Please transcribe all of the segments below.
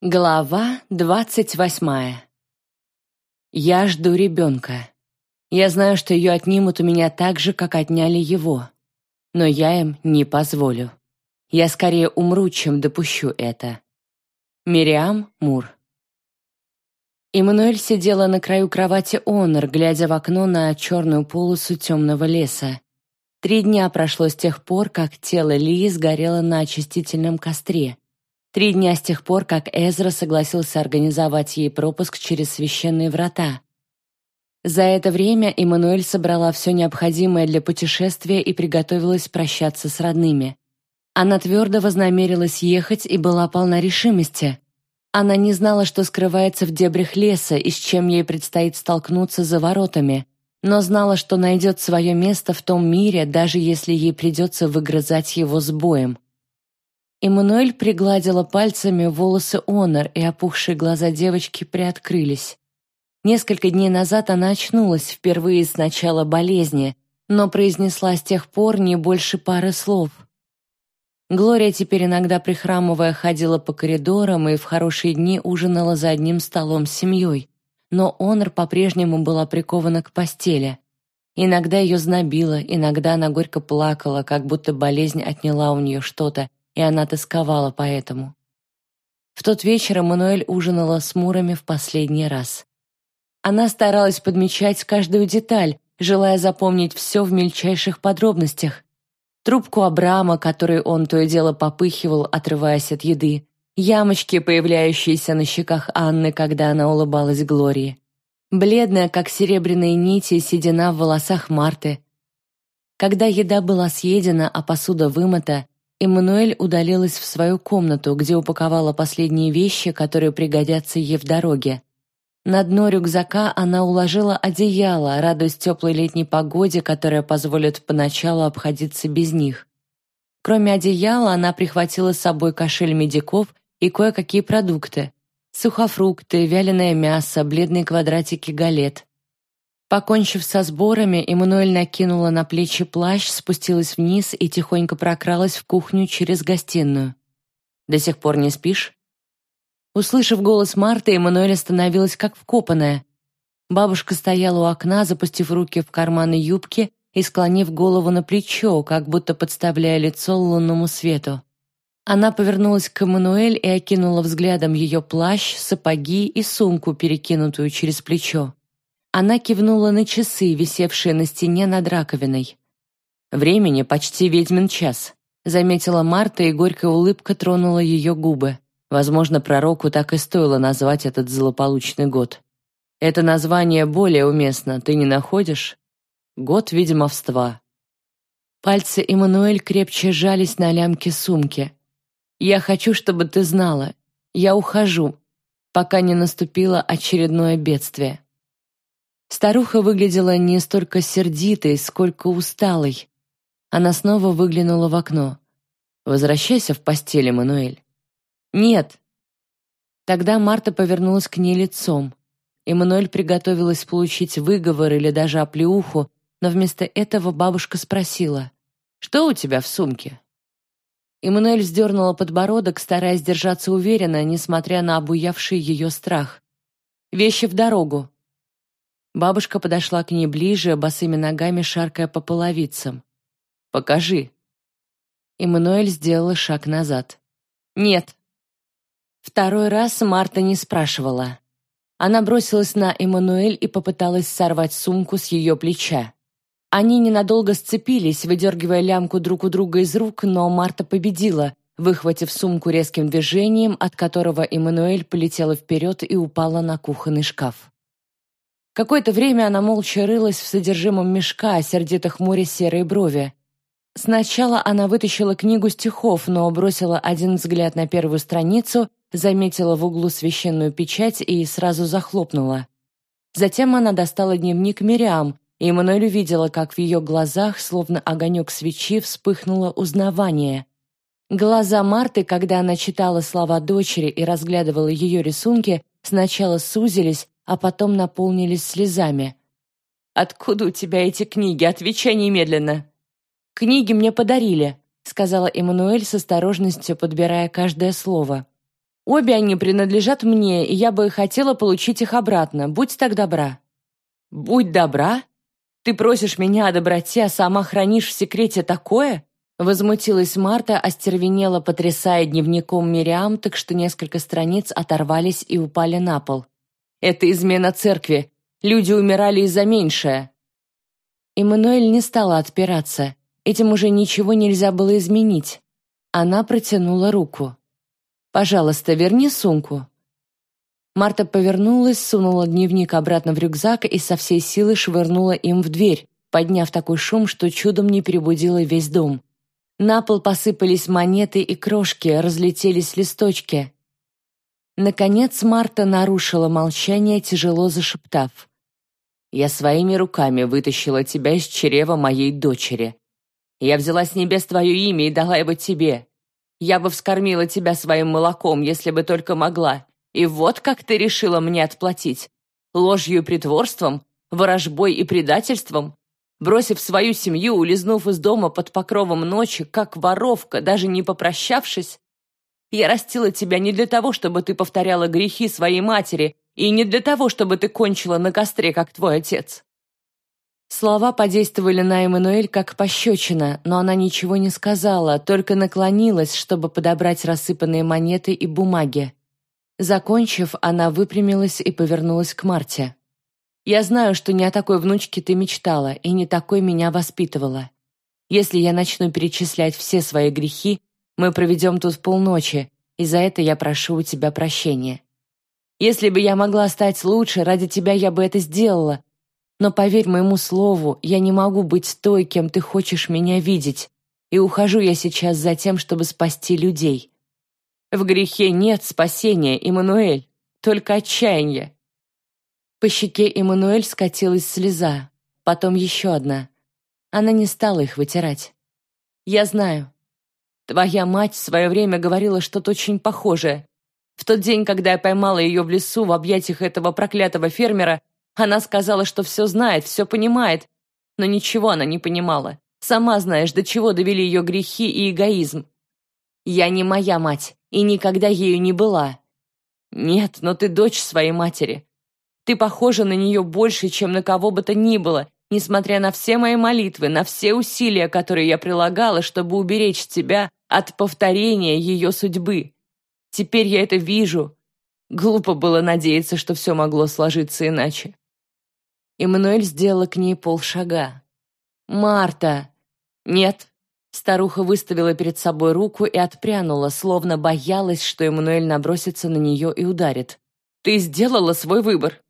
Глава двадцать восьмая. Я жду ребенка. Я знаю, что ее отнимут у меня так же, как отняли его. Но я им не позволю. Я скорее умру, чем допущу это. Мириам Мур. Эммануэль сидела на краю кровати Онор, глядя в окно на черную полосу темного леса. Три дня прошло с тех пор, как тело Лии сгорело на очистительном костре — Три дня с тех пор, как Эзра согласился организовать ей пропуск через священные врата. За это время Эммануэль собрала все необходимое для путешествия и приготовилась прощаться с родными. Она твердо вознамерилась ехать и была полна решимости. Она не знала, что скрывается в дебрях леса и с чем ей предстоит столкнуться за воротами, но знала, что найдет свое место в том мире, даже если ей придется выгрызать его с боем. Эммануэль пригладила пальцами волосы Онор, и опухшие глаза девочки приоткрылись. Несколько дней назад она очнулась впервые с начала болезни, но произнесла с тех пор не больше пары слов. Глория теперь иногда прихрамывая ходила по коридорам и в хорошие дни ужинала за одним столом с семьей, но Онор по-прежнему была прикована к постели. Иногда ее знобило, иногда она горько плакала, как будто болезнь отняла у нее что-то, и она тосковала по этому. В тот вечер Эммануэль ужинала с Мурами в последний раз. Она старалась подмечать каждую деталь, желая запомнить все в мельчайших подробностях. Трубку Абрама, которой он то и дело попыхивал, отрываясь от еды, ямочки, появляющиеся на щеках Анны, когда она улыбалась Глории, бледная, как серебряные нити, седина в волосах Марты. Когда еда была съедена, а посуда вымыта, Эммануэль удалилась в свою комнату, где упаковала последние вещи, которые пригодятся ей в дороге. На дно рюкзака она уложила одеяло, радуясь теплой летней погоде, которая позволит поначалу обходиться без них. Кроме одеяла, она прихватила с собой кошель медиков и кое-какие продукты. Сухофрукты, вяленое мясо, бледные квадратики галет. Покончив со сборами, Эммануэль накинула на плечи плащ, спустилась вниз и тихонько прокралась в кухню через гостиную. «До сих пор не спишь?» Услышав голос Марты, Эммануэль остановилась как вкопанная. Бабушка стояла у окна, запустив руки в карманы юбки и склонив голову на плечо, как будто подставляя лицо лунному свету. Она повернулась к Эммануэль и окинула взглядом ее плащ, сапоги и сумку, перекинутую через плечо. Она кивнула на часы, висевшие на стене над раковиной. «Времени почти ведьмин час», — заметила Марта, и горькая улыбка тронула ее губы. Возможно, пророку так и стоило назвать этот злополучный год. Это название более уместно, ты не находишь? Год ведьмовства. Пальцы Эммануэль крепче сжались на лямке сумки. «Я хочу, чтобы ты знала. Я ухожу, пока не наступило очередное бедствие». Старуха выглядела не столько сердитой, сколько усталой. Она снова выглянула в окно. «Возвращайся в постель, Мануэль». «Нет». Тогда Марта повернулась к ней лицом. Эммануэль приготовилась получить выговор или даже оплеуху, но вместо этого бабушка спросила, «Что у тебя в сумке?» Эммануэль вздернула подбородок, стараясь держаться уверенно, несмотря на обуявший ее страх. «Вещи в дорогу», Бабушка подошла к ней ближе, босыми ногами шаркая по половицам. «Покажи». Эммануэль сделала шаг назад. «Нет». Второй раз Марта не спрашивала. Она бросилась на Эммануэль и попыталась сорвать сумку с ее плеча. Они ненадолго сцепились, выдергивая лямку друг у друга из рук, но Марта победила, выхватив сумку резким движением, от которого Эммануэль полетела вперед и упала на кухонный шкаф. Какое-то время она молча рылась в содержимом мешка, сердито хмуря серые брови. Сначала она вытащила книгу стихов, но бросила один взгляд на первую страницу, заметила в углу священную печать и сразу захлопнула. Затем она достала дневник Мириам, и Эммануэль увидела, как в ее глазах, словно огонек свечи, вспыхнуло узнавание. Глаза Марты, когда она читала слова дочери и разглядывала ее рисунки, сначала сузились, а потом наполнились слезами. «Откуда у тебя эти книги? Отвечай немедленно!» «Книги мне подарили», — сказала Эммануэль с осторожностью, подбирая каждое слово. Обе они принадлежат мне, и я бы хотела получить их обратно. Будь так добра». «Будь добра? Ты просишь меня о доброте, а сама хранишь в секрете такое?» Возмутилась Марта, остервенела, потрясая дневником Мириам, так что несколько страниц оторвались и упали на пол. «Это измена церкви. Люди умирали из-за меньшее». Эммануэль не стала отпираться. Этим уже ничего нельзя было изменить. Она протянула руку. «Пожалуйста, верни сумку». Марта повернулась, сунула дневник обратно в рюкзак и со всей силы швырнула им в дверь, подняв такой шум, что чудом не перебудила весь дом. На пол посыпались монеты и крошки, разлетелись листочки. Наконец Марта нарушила молчание, тяжело зашептав. «Я своими руками вытащила тебя из чрева моей дочери. Я взяла с небес твое имя и дала его тебе. Я бы вскормила тебя своим молоком, если бы только могла. И вот как ты решила мне отплатить. Ложью и притворством, ворожбой и предательством, Бросив свою семью, улизнув из дома под покровом ночи, как воровка, даже не попрощавшись, я растила тебя не для того, чтобы ты повторяла грехи своей матери, и не для того, чтобы ты кончила на костре, как твой отец». Слова подействовали на Эммануэль как пощечина, но она ничего не сказала, только наклонилась, чтобы подобрать рассыпанные монеты и бумаги. Закончив, она выпрямилась и повернулась к Марте. Я знаю, что не о такой внучке ты мечтала и не такой меня воспитывала. Если я начну перечислять все свои грехи, мы проведем тут полночи, и за это я прошу у тебя прощения. Если бы я могла стать лучше, ради тебя я бы это сделала. Но поверь моему слову, я не могу быть той, кем ты хочешь меня видеть, и ухожу я сейчас за тем, чтобы спасти людей. В грехе нет спасения, Иммануэль, только отчаяние. По щеке Эммануэль скатилась слеза, потом еще одна. Она не стала их вытирать. «Я знаю. Твоя мать в свое время говорила что-то очень похожее. В тот день, когда я поймала ее в лесу в объятиях этого проклятого фермера, она сказала, что все знает, все понимает, но ничего она не понимала. Сама знаешь, до чего довели ее грехи и эгоизм. Я не моя мать и никогда ею не была. Нет, но ты дочь своей матери. Ты похожа на нее больше, чем на кого бы то ни было, несмотря на все мои молитвы, на все усилия, которые я прилагала, чтобы уберечь тебя от повторения ее судьбы. Теперь я это вижу. Глупо было надеяться, что все могло сложиться иначе. Эммануэль сделала к ней полшага. «Марта!» «Нет». Старуха выставила перед собой руку и отпрянула, словно боялась, что Эммануэль набросится на нее и ударит. «Ты сделала свой выбор.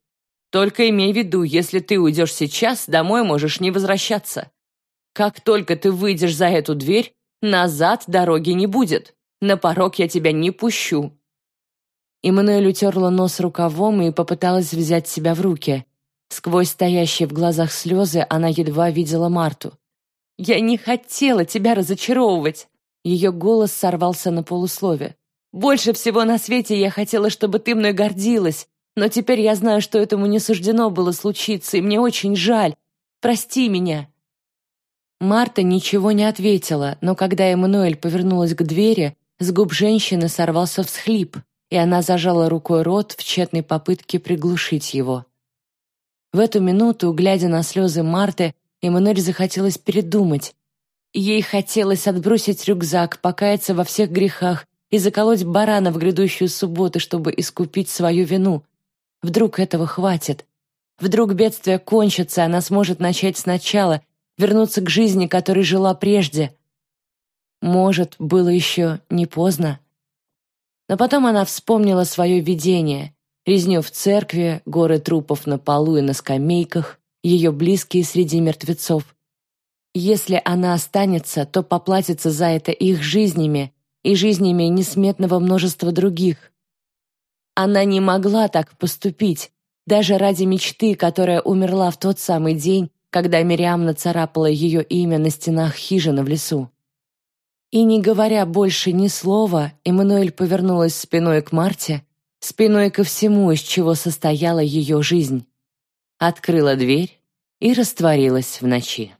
Только имей в виду, если ты уйдешь сейчас, домой можешь не возвращаться. Как только ты выйдешь за эту дверь, назад дороги не будет. На порог я тебя не пущу». Эммануэль утерла нос рукавом и попыталась взять себя в руки. Сквозь стоящие в глазах слезы она едва видела Марту. «Я не хотела тебя разочаровывать!» Ее голос сорвался на полуслове. «Больше всего на свете я хотела, чтобы ты мной гордилась, но теперь я знаю, что этому не суждено было случиться, и мне очень жаль. Прости меня». Марта ничего не ответила, но когда Эммануэль повернулась к двери, с губ женщины сорвался всхлип, и она зажала рукой рот в тщетной попытке приглушить его. В эту минуту, глядя на слезы Марты, Эммануэль захотелось передумать. Ей хотелось отбросить рюкзак, покаяться во всех грехах и заколоть барана в грядущую субботу, чтобы искупить свою вину. Вдруг этого хватит? Вдруг бедствие кончится, она сможет начать сначала, вернуться к жизни, которой жила прежде. Может, было еще не поздно. Но потом она вспомнила свое видение, резню в церкви, горы трупов на полу и на скамейках, ее близкие среди мертвецов. Если она останется, то поплатится за это их жизнями и жизнями несметного множества других. Она не могла так поступить, даже ради мечты, которая умерла в тот самый день, когда Мириам нацарапала ее имя на стенах хижины в лесу. И не говоря больше ни слова, Эммануэль повернулась спиной к Марте, спиной ко всему, из чего состояла ее жизнь. Открыла дверь и растворилась в ночи.